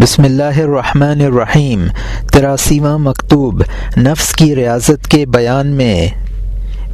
بسم اللہ الرحمن الرحیم تراسیواں مکتوب نفس کی ریاضت کے بیان میں۔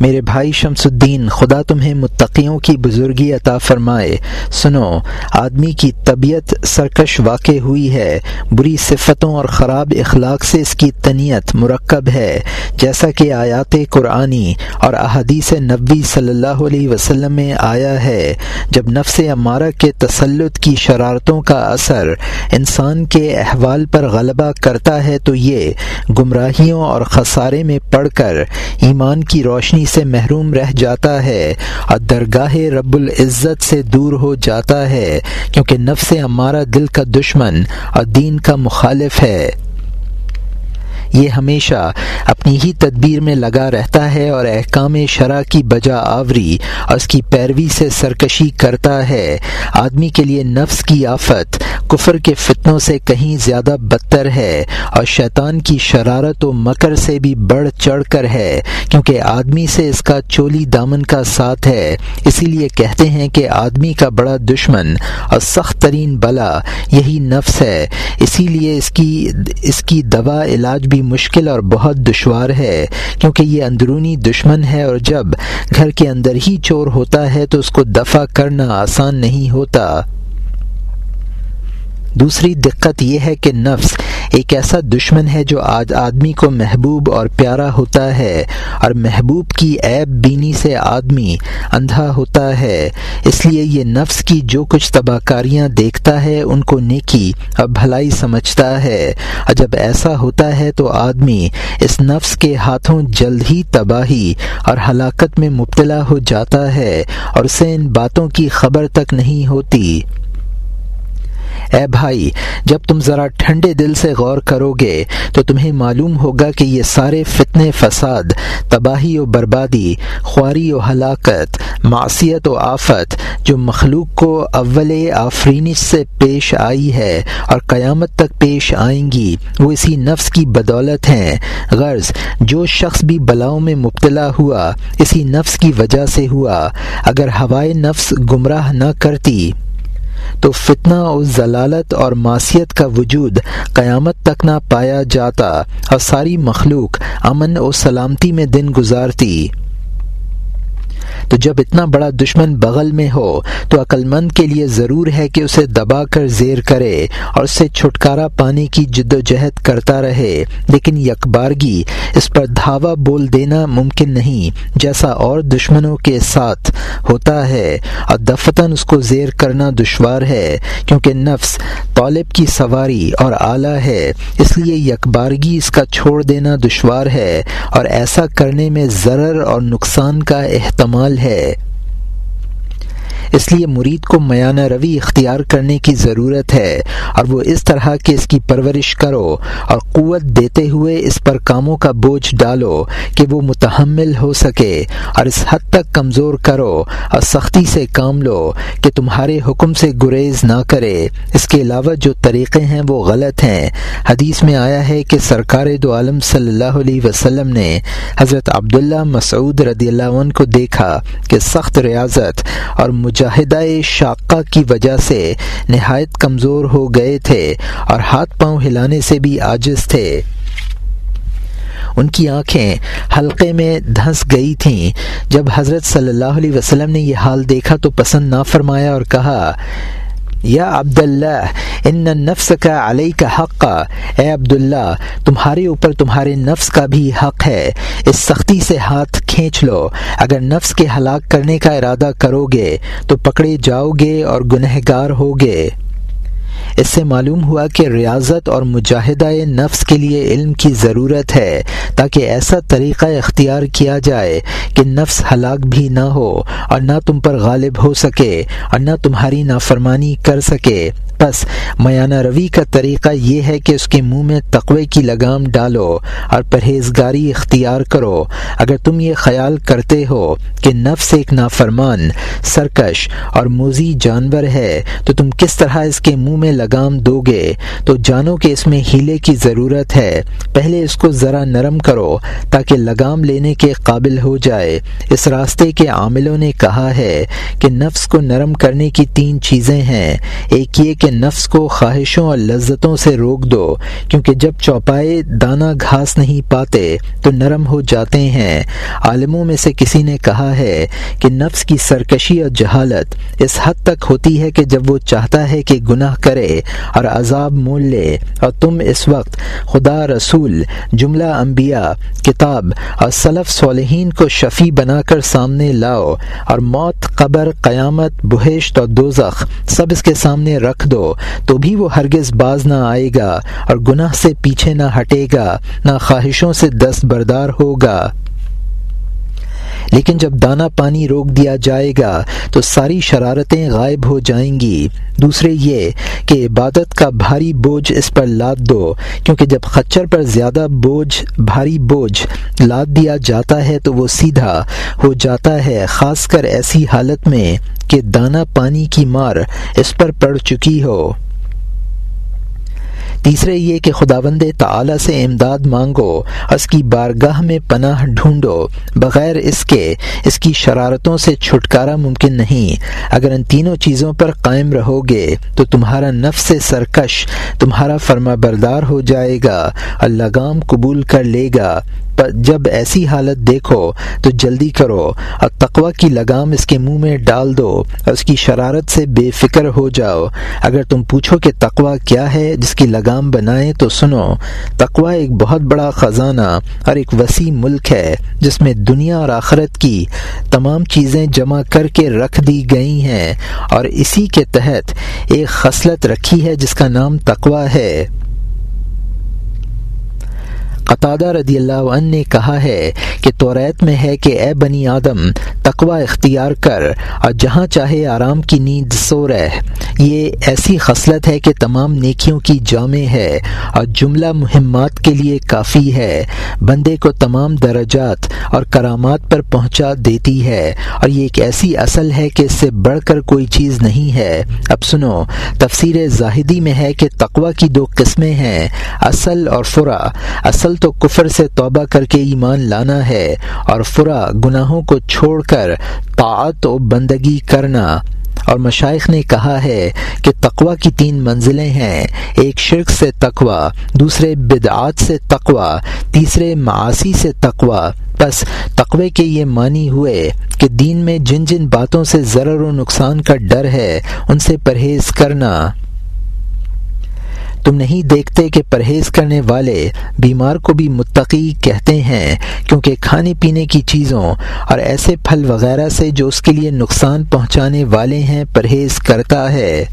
میرے بھائی شمس الدین، خدا تمہیں متقیوں کی بزرگی عطا فرمائے۔ سنو، آدمی کی طبیعت سرکش واقع ہوئی ہے۔ بری صفتوں اور خراب اخلاق سے اس کی تنیت مرکب ہے۔ جیسا کہ آیات قرآنی اور احادیث نبی صلی اللہ علیہ وسلم میں آیا ہے، جب نفس امارہ کے تسلط کی شرارتوں کا اثر انسان کے احوال پر غلبہ کرتا ہے تو یہ گمراہیوں اور خسارے میں پڑھ کر ایمان کی روشنی سے محروم رہ جاتا ہے۔ اور درگاہ رب العزت سے دور ہو جاتا ہے، کیونکہ نفس ہمارا دل کا دشمن اور دین کا مخالف ہے۔ یہ ہمیشہ اپنی ہی تدبیر میں لگا رہتا ہے اور احکام شرع کی بجا آوری اور اس کی پیروی سے سرکشی کرتا ہے۔ آدمی کے لیے نفس کی آفت کفر کے فتنوں سے کہیں زیادہ بدتر ہے اور شیطان کی شرارت و مکر سے بھی بڑھ چڑھ کر ہے کیونکہ آدمی سے اس کا چولی دامن کا ساتھ ہے۔ اسی لیے کہتے ہیں کہ آدمی کا بڑا دشمن اور سخت ترین بلا یہی نفس ہے۔ اسی لیے اس کی اس کی دوا علاج بھی مشکل اور بہت دشوار ہے، کیونکہ یہ اندرونی دشمن ہے اور جب گھر کے اندر ہی چور ہوتا ہے تو اس کو دفع کرنا آسان نہیں ہوتا۔ دوسری دقت یہ ہے کہ نفس ایک ایسا دشمن ہے جو آج آدمی کو محبوب اور پیارا ہوتا ہے، اور محبوب کی عیب بینی سے آدمی اندھا ہوتا ہے۔ اس لیے یہ نفس کی جو کچھ تباہ کاریاں دیکھتا ہے، ان کو نیکی اور بھلائی سمجھتا ہے۔ اور جب ایسا ہوتا ہے تو آدمی اس نفس کے ہاتھوں جلد ہی تباہی اور ہلاکت میں مبتلا ہو جاتا ہے، اور اسے ان باتوں کی خبر تک نہیں ہوتی۔ اے بھائی، جب تم ذرا ٹھنڈے دل سے غور کرو گے تو تمہیں معلوم ہوگا کہ یہ سارے فتنے، فساد، تباہی و بربادی، خواری و ہلاکت، معصیت و آفت جو مخلوق کو اول آفرینش سے پیش آئی ہے اور قیامت تک پیش آئیں گی، وہ اسی نفس کی بدولت ہیں۔ غرض، جو شخص بھی بلاؤں میں مبتلا ہوا، اسی نفس کی وجہ سے ہوا۔ اگر ہوائے نفس گمراہ نہ کرتی تو فتنہ و ضلالت اور معصیت کا وجود قیامت تک نہ پایا جاتا اور ساری مخلوق امن و سلامتی میں دن گزارتی۔ تو جب اتنا بڑا دشمن بغل میں ہو تو عقل مند کے لیے ضرور ہے کہ اسے دبا کر زیر کرے اور اس سے چھٹکارا پانے کی جد و جہد کرتا رہے۔ لیکن یکبارگی، اس پر دھاوا بول دینا ممکن نہیں، جیسا اور دشمنوں کے ساتھ ہوتا ہے۔ اور دفتن اس کو زیر کرنا دشوار ہے، کیونکہ نفس طالب کی سواری اور اعلیٰ ہے۔ اس لیے یکبارگی اس کا چھوڑ دینا دشوار ہے۔ اور ایسا کرنے میں ضرر اور نقصان کا اہتمام کمال ہے۔ اس لیے مرید کو میانہ روی اختیار کرنے کی ضرورت ہے اور وہ اس طرح کہ اس کی پرورش کرو اور قوت دیتے ہوئے اس پر کاموں کا بوجھ ڈالو کہ وہ متحمل ہو سکے اور اس حد تک کمزور کرو اور سختی سے کام لو کہ تمہارے حکم سے گریز نہ کرے۔ اس کے علاوہ جو طریقے ہیں وہ غلط ہیں۔ حدیث میں آیا ہے کہ سرکار دو عالم صلی اللہ علیہ وسلم نے حضرت عبداللہ مسعود رضی اللہ عنہ کو دیکھا کہ سخت ریاضت اور مجھ مجاہدہ شاقہ کی وجہ سے نہایت کمزور ہو گئے تھے اور ہاتھ پاؤں ہلانے سے بھی عاجز تھے۔ ان کی آنکھیں حلقے میں دھنس گئی تھیں۔ جب حضرت صلی اللہ علیہ وسلم نے یہ حال دیکھا تو پسند نہ فرمایا اور کہا یا عبداللہ ان نفس کا علیہ کا حق اے عبداللہ تمہارے اوپر تمہارے نفس کا بھی حق ہے اس سختی سے ہاتھ کھینچ لو اگر نفس کے ہلاک کرنے کا ارادہ کرو گے تو پکڑے جاؤ گے اور گنہگار ہوگے اس سے معلوم ہوا کہ ریاضت اور مجاہدہ نفس کے لیے علم کی ضرورت ہے تاکہ ایسا طریقہ اختیار کیا جائے کہ نفس ہلاک بھی نہ ہو اور نہ تم پر غالب ہو سکے اور نہ تمہاری نافرمانی کر سکے۔ بس۔ میانہ روی کا طریقہ یہ ہے کہ اس کے منہ میں تقوی کی لگام ڈالو اور پرہیزگاری اختیار کرو۔ اگر تم یہ خیال کرتے ہو کہ نفس ایک نافرمان، سرکش اور موزی جانور ہے، تو تم کس طرح اس کے منہ میں لگام دو گے تو جانو کہ اس میں ہیلے کی ضرورت ہے۔ پہلے اس کو ذرا نرم کرو تاکہ لگام لینے کے قابل ہو جائے۔ اس راستے کے عاملوں نے کہا ہے کہ نفس کو نرم کرنے کی تین چیزیں ہیں۔ ایک یہ کہ نفس کو خواہشوں اور لذتوں سے روک دو، کیونکہ جب چوپائے دانہ گھاس نہیں پاتے تو نرم ہو جاتے ہیں۔ عالموں میں سے کسی نے کہا ہے کہ نفس کی سرکشی اور جہالت اس حد تک ہوتی ہے کہ جب وہ چاہتا ہے کہ گناہ کرے اور عذاب مول لے۔ اور تم اس وقت خدا رسول، جملہ انبیاء، کتاب اور صلف صالحین کو شفیع بنا کر سامنے لاؤ اور موت، قبر، قیامت، بہشت اور دوزخ سب اس کے سامنے رکھ دو۔ تو بھی وہ ہرگز باز نہ آئے گا اور گناہ سے پیچھے نہ ہٹے گا، نہ خواہشوں سے دست بردار ہوگا۔ لیکن جب دانہ پانی روک دیا جائے گا تو ساری شرارتیں غائب ہو جائیں گی۔ دوسرے یہ کہ عبادت کا بھاری بوجھ اس پر لاد دو، کیونکہ جب خچر پر زیادہ بوجھ، بھاری بوجھ لاد دیا جاتا ہے تو وہ سیدھا ہو جاتا ہے، خاص کر ایسی حالت میں کہ دانہ پانی کی مار اس پر پڑ چکی ہو۔ تیسرے یہ کہ خداوند تعالی سے امداد مانگو، اس کی بارگاہ میں پناہ ڈھونڈو، بغیر اس کے اس کی شرارتوں سے چھٹکارا ممکن نہیں۔ اگر ان تینوں چیزوں پر قائم رہو گے تو تمہارا نفس سرکش، تمہارا فرما بردار ہو جائے گا اللہ گام قبول کر لے گا۔ جب ایسی حالت دیکھو تو جلدی کرو اور تقوا کی لگام اس کے منہ میں ڈال دو اور اس کی شرارت سے بے فکر ہو جاؤ۔ اگر تم پوچھو کہ تقوا کیا ہے جس کی لگام بنائیں تو سنو تقوا ایک بہت بڑا خزانہ اور ایک وسیع ملک ہے جس میں دنیا اور آخرت کی تمام چیزیں جمع کر کے رکھ دی گئی ہیں اور اسی کے تحت ایک خصلت رکھی ہے جس کا نام تقوا ہے۔ قطادہ رضی اللہ عنہ نے کہا ہے کہ توریت میں ہے کہ اے بنی آدم تقوا اختیار کر اور جہاں چاہے آرام کی نیند سو رہ۔ یہ ایسی خصلت ہے کہ تمام نیکیوں کی جامع ہے اور جملہ مہمات کے لیے کافی ہے۔ بندے کو تمام درجات اور کرامات پر پہنچا دیتی ہے اور یہ ایک ایسی اصل ہے کہ اس سے بڑھ کر کوئی چیز نہیں ہے۔ اب سنو، تفسیر زاہدی میں ہے کہ تقوا کی دو قسمیں ہیں، اصل اور فرا اصل تو کفر سے توبہ کر کے ایمان لانا ہے اور فرا گناہوں کو چھوڑ کر طاعت و بندگی کرنا۔ اور مشائق نے کہا ہے کہ تقوا کی تین منزلیں ہیں۔ ایک شرک سے تقوا دوسرے بدعات سے تقوا تیسرے معاشی سے تقوا بس تقوے کے یہ معنی ہوئے کہ دین میں جن جن باتوں سے ضرر و نقصان کا ڈر ہے، ان سے پرہیز کرنا۔ تم نہیں دیکھتے کہ پرہیز کرنے والے بیمار کو بھی متقی کہتے ہیں، کیونکہ کھانے پینے کی چیزوں اور ایسے پھل وغیرہ سے جو اس کے لیے نقصان پہنچانے والے ہیں، پرہیز کرتا ہے۔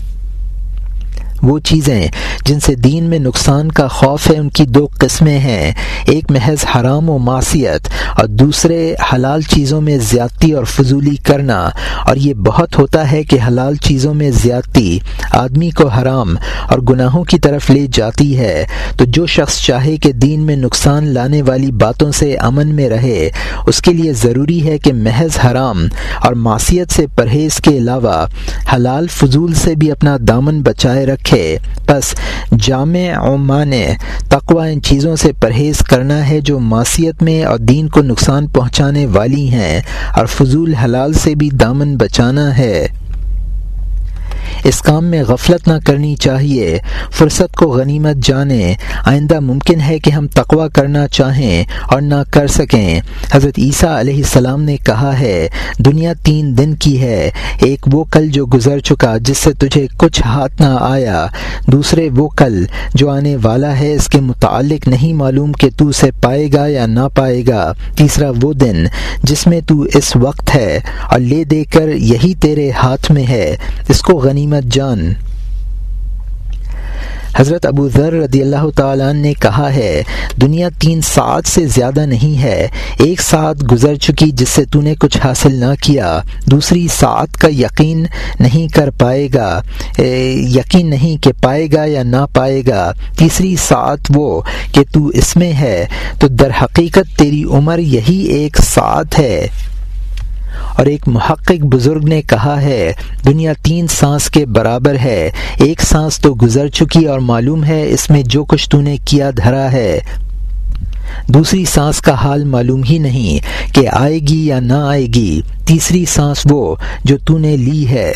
وہ چیزیں جن سے دین میں نقصان کا خوف ہے، ان کی دو قسمیں ہیں۔ ایک محض حرام و معصیت اور دوسرے حلال چیزوں میں زیادتی اور فضولی کرنا۔ اور یہ بہت ہوتا ہے کہ حلال چیزوں میں زیادتی آدمی کو حرام اور گناہوں کی طرف لے جاتی ہے۔ تو جو شخص چاہے کہ دین میں نقصان لانے والی باتوں سے امن میں رہے، اس کے لیے ضروری ہے کہ محض حرام اور معصیت سے پرہیز کے علاوہ حلال فضول سے بھی اپنا دامن بچائے رکھے۔ رکھے بس جامع عمان تقوا ان چیزوں سے پرہیز کرنا ہے جو معصیت میں اور دین کو نقصان پہنچانے والی ہیں اور فضول حلال سے بھی دامن بچانا ہے۔ اس کام میں غفلت نہ کرنی چاہیے۔ فرصت کو غنیمت جانیں آئندہ ممکن ہے کہ ہم تقوا کرنا چاہیں اور نہ کر سکیں۔ حضرت عیسیٰ علیہ السلام نے کہا ہے، دنیا تین دن کی ہے۔ ایک وہ کل جو گزر چکا جس سے تجھے کچھ ہاتھ نہ آیا۔ دوسرے وہ کل جو آنے والا ہے، اس کے متعلق نہیں معلوم کہ تو اسے پائے گا یا نہ پائے گا۔ تیسرا وہ دن جس میں تو اس وقت ہے اور لے دے کر یہی تیرے ہاتھ میں ہے۔ اس کو غنی غنیمت جان۔ حضرت ابو ذر رضی اللہ تعالیٰ نے کہا ہے، دنیا تین ساعت سے زیادہ نہیں ہے۔ ایک ساتھ گزر چکی جس سے تو نے کچھ حاصل نہ کیا۔ دوسری ساعت کا یقین نہیں کر پائے گا۔ یقین نہیں کہ پائے گا یا نہ پائے گا۔ تیسری ساعت وہ کہ تو اس میں ہے۔ تو در حقیقت تیری عمر یہی ایک ساتھ ہے۔ اور ایک محقق بزرگ نے کہا ہے، دنیا تین سانس کے برابر ہے۔ ایک سانس تو گزر چکی اور معلوم ہے، اس میں جو کچھ تو نے کیا دھرا ہے۔ دوسری سانس کا حال معلوم ہی نہیں کہ آئے گی یا نہ آئے گی۔ تیسری سانس وہ جو تو نے لی ہے۔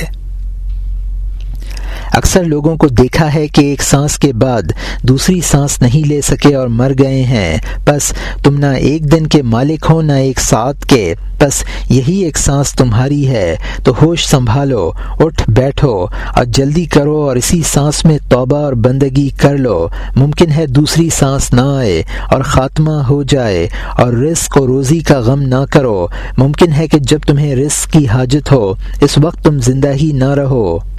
اکثر لوگوں کو دیکھا ہے کہ ایک سانس کے بعد دوسری سانس نہیں لے سکے اور مر گئے ہیں۔ بس تم نہ ایک دن کے مالک ہو، نہ ایک ساتھ کے۔ بس یہی ایک سانس تمہاری ہے۔ تو ہوش سنبھالو، اٹھ بیٹھو اور جلدی کرو اور اسی سانس میں توبہ اور بندگی کر لو۔ ممکن ہے دوسری سانس نہ آئے اور خاتمہ ہو جائے اور رزق و روزی کا غم نہ کرو۔ ممکن ہے کہ جب تمہیں رزق کی حاجت ہو، اس وقت تم زندہ ہی نہ رہو۔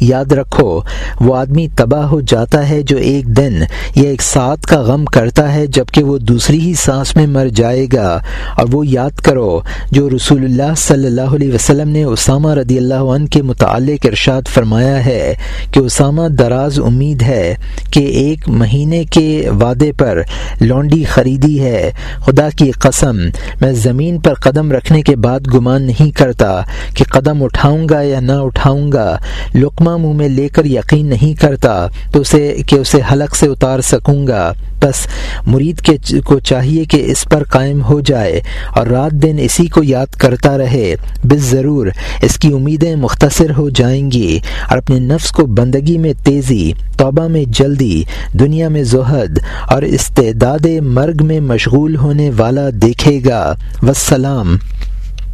یاد رکھو، وہ آدمی تباہ ہو جاتا ہے جو ایک دن یا ایک ساتھ کا غم کرتا ہے جبکہ وہ دوسری ہی سانس میں مر جائے گا۔ اور وہ یاد کرو، جو رسول اللہ صلی اللہ علیہ وسلم نے اسامہ رضی اللہ عنہ کے متعلق ارشاد فرمایا ہے کہ اسامہ دراز امید ہے کہ ایک مہینے کے وعدے پر لونڈی خریدی ہے۔ خدا کی قسم، میں زمین پر قدم رکھنے کے بعد گمان نہیں کرتا کہ قدم اٹھاؤں گا یا نہ اٹھاؤں گا۔ لقمہ منہ میں لے کر یقین نہیں کرتا تو اسے کہ اسے حلق سے اتار سکوں گا۔ بس مرید کے کو چاہیے کہ اس پر قائم ہو جائے اور رات دن اسی کو یاد کرتا رہے۔ بس ضرور اس کی امیدیں مختصر ہو جائیں گی اور اپنے نفس کو بندگی میں تیزی، توبہ میں جلدی، دنیا میں زہد اور استعداد مرگ میں مشغول ہونے والا دیکھے گا۔ وسلام